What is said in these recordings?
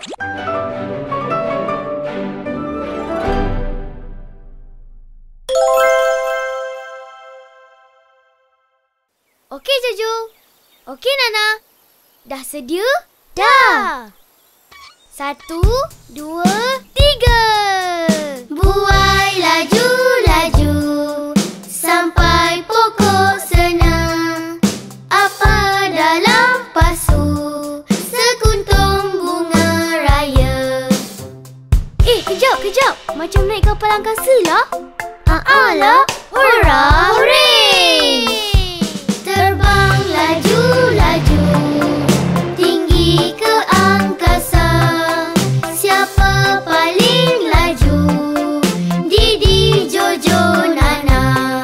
Okey, Jojo. Okey, Nana. Dah sedia? Dah. Satu, dua, tiga. Macam naik kapal angkasa lah. Ah lah, hurra, hooray! Terbang laju, laju tinggi ke angkasa. Siapa paling laju? Didi, Jojo, Nana.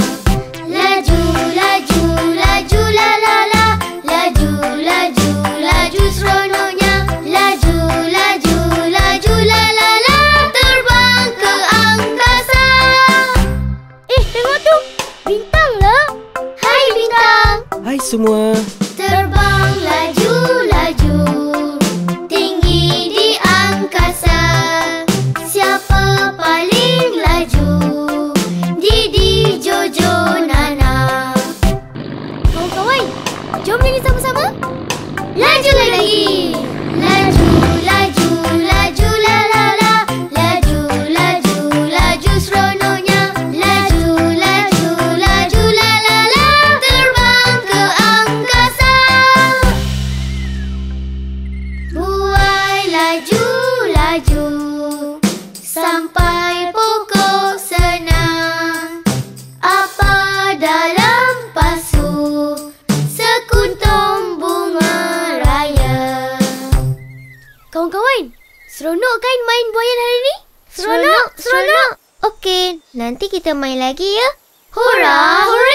Laju, Bye, ce mois laju Sampai pokok senang. Apa dalam pasu Sekuntum bunga raya? Kawan-kawan, seronok kan main buayan hari ni? Seronok, seronok Okey, nanti kita main lagi ya. Hurra, hooray